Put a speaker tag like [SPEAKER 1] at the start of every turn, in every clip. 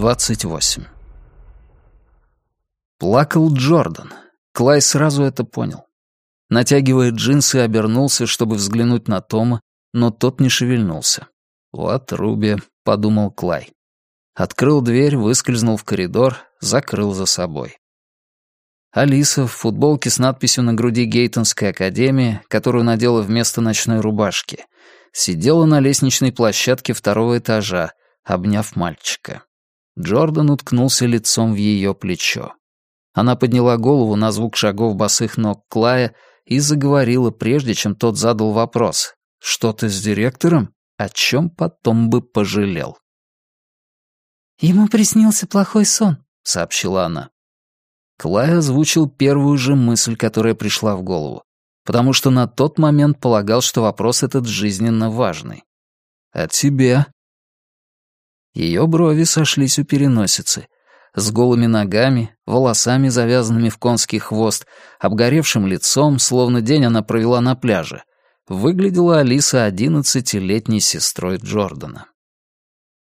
[SPEAKER 1] 28. Плакал Джордан. Клай сразу это понял. Натягивая джинсы, обернулся, чтобы взглянуть на Тома, но тот не шевельнулся. «Вот Руби», — подумал Клай. Открыл дверь, выскользнул в коридор, закрыл за собой. Алиса в футболке с надписью на груди Гейтонской академии, которую надела вместо ночной рубашки, сидела на лестничной площадке второго этажа, обняв мальчика. Джордан уткнулся лицом в ее плечо. Она подняла голову на звук шагов босых ног Клая и заговорила, прежде чем тот задал вопрос. «Что-то с директором?» О чем потом бы пожалел.
[SPEAKER 2] «Ему приснился плохой сон», — сообщила она.
[SPEAKER 1] Клай озвучил первую же мысль, которая пришла в голову, потому что на тот момент полагал, что вопрос этот жизненно важный. «А тебе?» Ее брови сошлись у переносицы. С голыми ногами, волосами, завязанными в конский хвост, обгоревшим лицом, словно день она провела на пляже, выглядела Алиса одиннадцатилетней сестрой Джордана.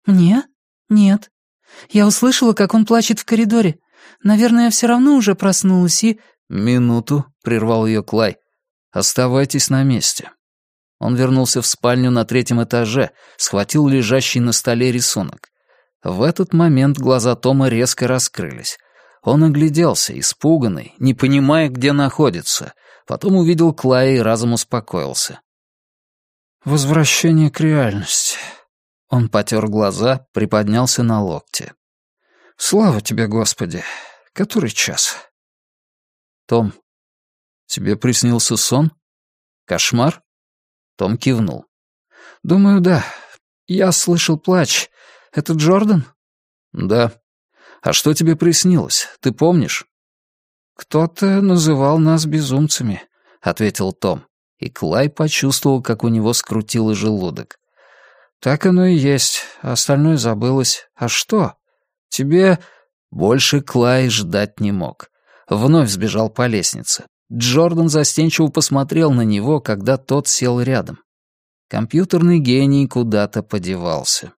[SPEAKER 2] «Мне? Нет. Я услышала, как он плачет в коридоре. Наверное, все равно уже проснулась и...»
[SPEAKER 1] «Минуту», — прервал ее Клай. «Оставайтесь на месте». Он вернулся в спальню на третьем этаже, схватил лежащий на столе рисунок. В этот момент глаза Тома резко раскрылись. Он огляделся, испуганный, не понимая, где находится. Потом увидел Клая и разом успокоился. «Возвращение к реальности». Он потер глаза, приподнялся на локте. «Слава тебе, Господи! Который час?» «Том, тебе приснился сон? Кошмар?» Том кивнул. «Думаю, да. Я слышал плач. Это Джордан?» «Да. А что тебе приснилось? Ты помнишь?» «Кто-то называл нас безумцами», — ответил Том. И Клай почувствовал, как у него скрутило желудок. «Так оно и есть. Остальное забылось. А что? Тебе...» Больше Клай ждать не мог. Вновь сбежал по лестнице. Джордан застенчиво посмотрел на него, когда тот сел рядом. Компьютерный гений куда-то подевался.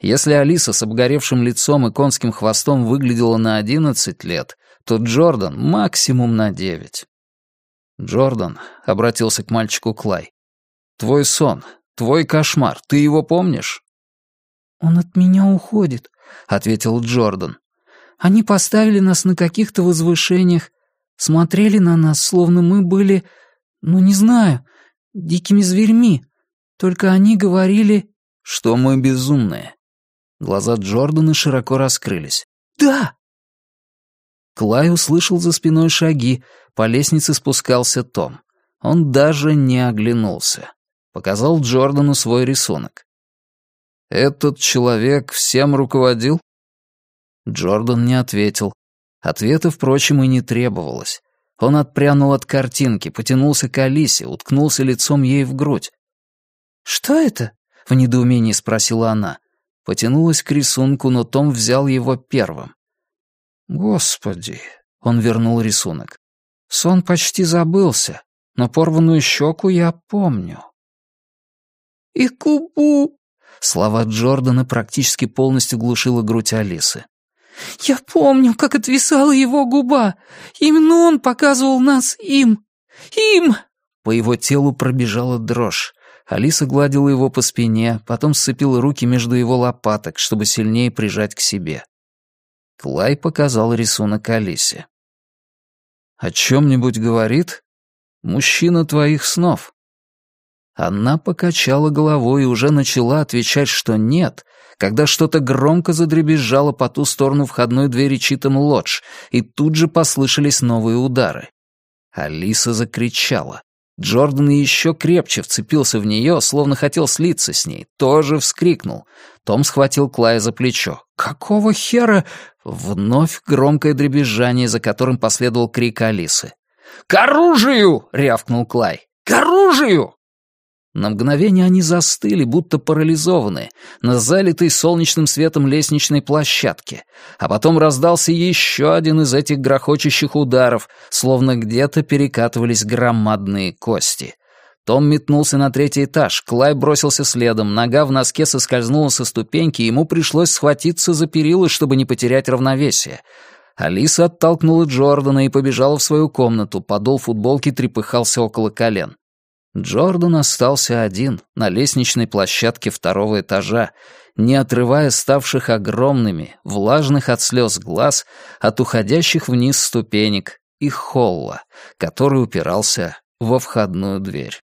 [SPEAKER 1] Если Алиса с обгоревшим лицом и конским хвостом выглядела на одиннадцать лет, то Джордан максимум на девять. «Джордан», — обратился к мальчику Клай, — «твой сон, твой кошмар, ты его помнишь?»
[SPEAKER 2] «Он от меня уходит», — ответил Джордан. «Они поставили нас на каких-то возвышениях, смотрели на нас, словно мы были, ну не знаю, дикими зверьми. Только они говорили,
[SPEAKER 1] что мы безумные. Глаза Джордана широко раскрылись.
[SPEAKER 2] «Да!»
[SPEAKER 1] Клай услышал за спиной шаги, по лестнице спускался Том. Он даже не оглянулся. Показал Джордану свой рисунок. «Этот человек всем руководил?» Джордан не ответил. Ответа, впрочем, и не требовалось. Он отпрянул от картинки, потянулся к Алисе, уткнулся лицом ей в грудь.
[SPEAKER 2] «Что это?» — в недоумении спросила она.
[SPEAKER 1] Потянулась к рисунку, но Том взял его первым. «Господи!» — он вернул рисунок. «Сон почти забылся, но порванную щеку я помню».
[SPEAKER 2] «И кубу!»
[SPEAKER 1] — слова Джордана практически полностью глушила грудь Алисы.
[SPEAKER 2] «Я помню, как отвисала его губа. Именно он показывал нас им. Им!»
[SPEAKER 1] По его телу пробежала дрожь. Алиса гладила его по спине, потом сцепила руки между его лопаток, чтобы сильнее прижать к себе. Клай показал рисунок Алисе. «О чем-нибудь говорит? Мужчина твоих снов?» Она покачала головой и уже начала отвечать, что нет, когда что-то громко задребезжало по ту сторону входной двери Читам Лодж, и тут же послышались новые удары. Алиса закричала. Джордан еще крепче вцепился в нее, словно хотел слиться с ней, тоже вскрикнул. Том схватил Клая за плечо. «Какого хера?» Вновь громкое дребезжание, за которым последовал крик Алисы. «К оружию!» — рявкнул Клай. «К оружию!» На мгновение они застыли, будто парализованные, на залитой солнечным светом лестничной площадке, а потом раздался еще один из этих грохочущих ударов, словно где-то перекатывались громадные кости. Том метнулся на третий этаж, Клай бросился следом, нога в носке соскользнула со ступеньки, ему пришлось схватиться за перила, чтобы не потерять равновесие. Алиса оттолкнула Джордана и побежала в свою комнату, подол футболки трепыхался около колен. Джордан остался один на лестничной площадке второго этажа, не отрывая ставших огромными, влажных от слез глаз от уходящих вниз ступенек и холла, который упирался во входную дверь.